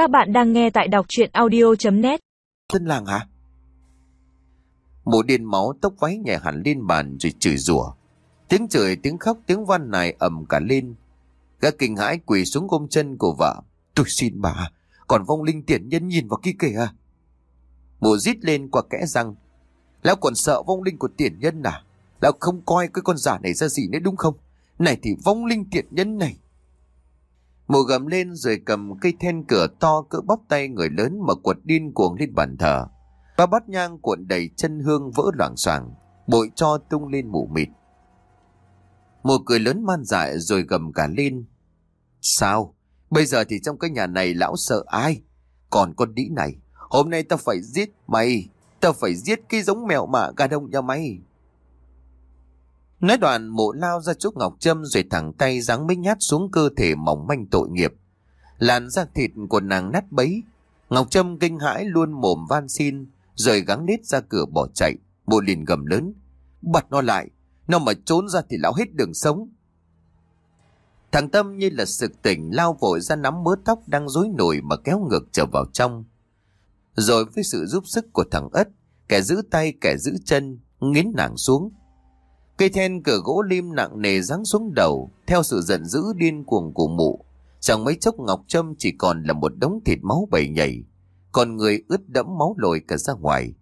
Các bạn đang nghe tại đọc chuyện audio.net Dân làng hả? Mụ điên máu tóc váy nhẹ hẳn lên bàn rồi chửi rủa Tiếng chửi, tiếng khóc, tiếng van này ầm cả lên. Gã kinh hãi quỳ xuống ôm chân của vợ. Tôi xin bà, còn vong linh tiện nhân nhìn vào kia kìa. Mụ rít lên qua kẽ răng. Lão còn sợ vong linh của tiện nhân à? Lão không coi cái con giả này ra gì nữa đúng không? Này thì vong linh tiện nhân này. Mụ gầm lên rồi cầm cây then cửa to cỡ bắp tay người lớn mà quật điên cuồng lên bàn thờ. Ba bát nhang cuộn đầy chân hương vỡ loảng xoảng bội cho tung lên mù mịt. Mụ cười lớn man dại rồi gầm cả lên. Sao? Bây giờ thì trong cái nhà này lão sợ ai? Còn con đĩ này, hôm nay tao phải giết mày. Tao phải giết cái giống mèo mạ gà đông nhà mày. Nói đoạn mụ lao ra chỗ Ngọc Trâm rồi thẳng tay giáng mấy nhát xuống cơ thể mỏng manh tội nghiệp. Làn da thịt của nàng nát bấy. Ngọc Trâm kinh hãi luôn mồm van xin rồi gắng nết ra cửa bỏ chạy. Mụ liền gầm lớn. Bật nó lại. Nó mà trốn ra thì lão hết đường sống. Thằng Tâm như là sực tỉnh lao vội ra nắm mớ tóc đang rối nổi mà kéo ngược trở vào trong. Rồi với sự giúp sức của thằng Ất, kẻ giữ tay kẻ giữ chân, nghiến nàng xuống. Cây then cửa gỗ lim nặng nề giáng xuống đầu, theo sự giận dữ điên cuồng của mụ. Chẳng mấy chốc Ngọc Trâm chỉ còn là một đống thịt máu bầy nhảy, còn người ướt đẫm máu lồi cả ra ngoài,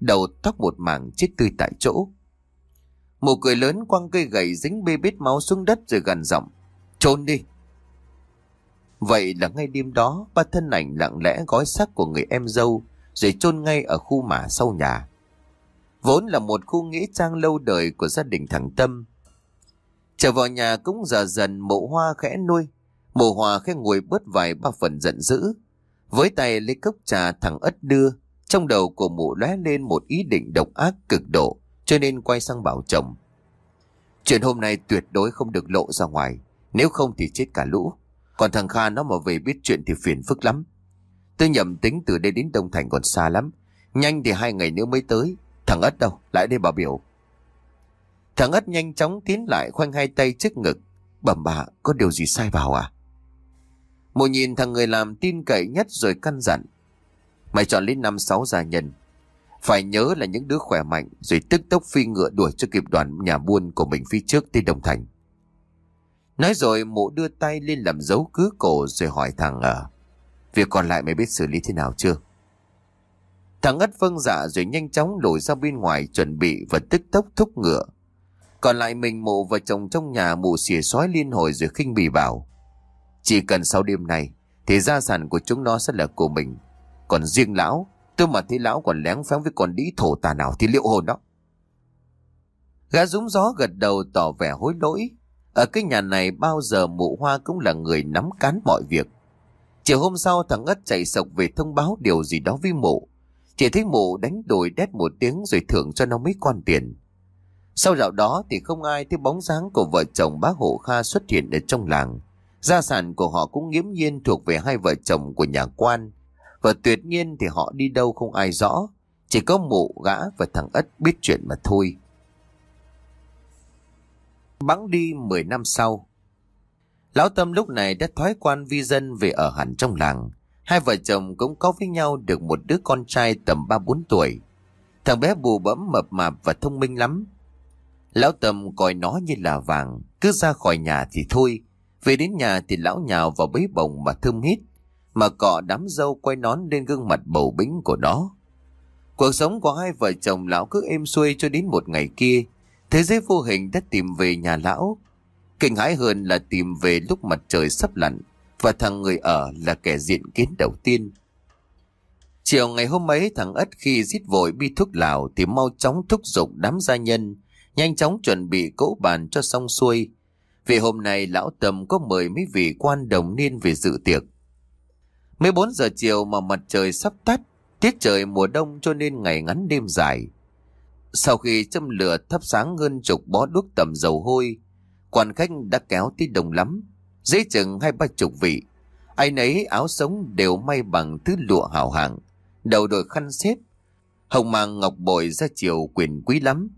đầu tóc một mảng chết tươi tại chỗ. Mụ cười lớn quăng cây gậy dính bê bết máu xuống đất rồi gần giọng. Trốn đi. Vậy là ngay đêm đó, ba thân ảnh lặng lẽ gói xác của người em dâu rồi chôn ngay ở khu mả sau nhà. Vốn là một khu nghĩa trang lâu đời của gia đình thằng Tâm. Trở vào nhà cũng giờ dần mộ hoa khẽ nuôi. Mộ hoa khẽ ngồi bớt vài ba phần giận dữ. Với tay lấy cốc trà thằng ất đưa, trong đầu của mụ lóe lên một ý định độc ác cực độ, cho nên quay sang bảo chồng. Chuyện hôm nay tuyệt đối không được lộ ra ngoài, nếu không thì chết cả lũ. Còn thằng Kha nó mà về biết chuyện thì phiền phức lắm. Tôi nhầm tính từ đây đến Đông Thành còn xa lắm. Nhanh thì hai ngày nữa mới tới. Thằng Ất đâu? Lại đây bà biểu. Thằng Ất nhanh chóng tiến lại khoanh hai tay trước ngực. Bẩm bà, có điều gì sai vào à? Mụ nhìn thằng người làm tin cậy nhất rồi căn dặn. Mày chọn lên năm sáu gia nhân. Phải nhớ là những đứa khỏe mạnh rồi tức tốc phi ngựa đuổi cho kịp đoàn nhà buôn của mình phía trước tới Đồng Thành. Nói rồi mụ đưa tay lên làm dấu cứ cổ rồi hỏi thằng ở. Việc còn lại mày biết xử lý thế nào chưa? Thằng ất vâng dạ rồi nhanh chóng lùi ra bên ngoài chuẩn bị và tức tốc thúc ngựa. Còn lại mình mụ và chồng trong nhà mụ xỉa sói liên hồi rồi khinh bì bảo. Chỉ cần sau đêm này thì gia sản của chúng nó sẽ là của mình. Còn riêng lão, tôi mà thấy lão còn lén phán với con đĩ thổ tà nào thì liệu hồn đó. Gã rúng gió gật đầu tỏ vẻ hối lỗi. Ở cái nhà này bao giờ mụ hoa cũng là người nắm cán mọi việc. Chiều hôm sau thằng Ất chạy sộc về thông báo điều gì đó với mụ. Chỉ thấy mụ đánh đồi đét một tiếng rồi thưởng cho nó mấy quan tiền. Sau dạo đó thì không ai thấy bóng dáng của vợ chồng bác hộ Kha xuất hiện ở trong làng. Gia sản của họ cũng nghiễm nhiên thuộc về hai vợ chồng của nhà quan. Và tuyệt nhiên thì họ đi đâu không ai rõ. Chỉ có mụ, gã và thằng Ất biết chuyện mà thôi. Bắn đi 10 năm sau. Lão Tâm lúc này đã thoái quan vi dân về ở hẳn trong làng. Hai vợ chồng cũng có với nhau được một đứa con trai tầm 3-4 tuổi. Thằng bé bù bẫm mập mạp và thông minh lắm. Lão Tâm coi nó như là vàng, cứ ra khỏi nhà thì thôi. Về đến nhà thì lão nhào vào bấy bồng mà thơm hít, mà cọ đám dâu quay nón lên gương mặt bầu bĩnh của nó. Cuộc sống của hai vợ chồng lão cứ êm xuôi cho đến một ngày kia, thế giới vô hình đã tìm về nhà lão. Kinh hãi hơn là tìm về lúc mặt trời sắp lặn, và thằng người ở là kẻ diện kiến đầu tiên. Chiều ngày hôm ấy thằng Ất khi giết vội bi thuốc lào thì mau chóng thúc giục đám gia nhân, nhanh chóng chuẩn bị cỗ bàn cho xong xuôi. Vì hôm nay lão tầm có mời mấy vị quan đồng niên về dự tiệc. 14 giờ chiều mà mặt trời sắp tắt, tiết trời mùa đông cho nên ngày ngắn đêm dài. Sau khi châm lửa thắp sáng hơn chục bó đuốc tầm dầu hôi, quan khách đã kéo tới đồng lắm dễ chừng hai ba chục vị. Ai nấy áo sống đều may bằng thứ lụa hào hạng, đầu đội khăn xếp, hồng màng ngọc bội ra chiều quyền quý lắm.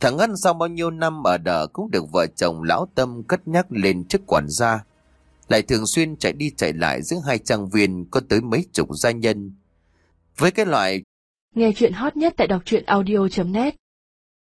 Thằng Ngân sau bao nhiêu năm ở đợ cũng được vợ chồng lão tâm cất nhắc lên chức quản gia. Lại thường xuyên chạy đi chạy lại giữa hai trang viên có tới mấy chục gia nhân. Với cái loại Nghe chuyện hot nhất tại đọc truyện audio.net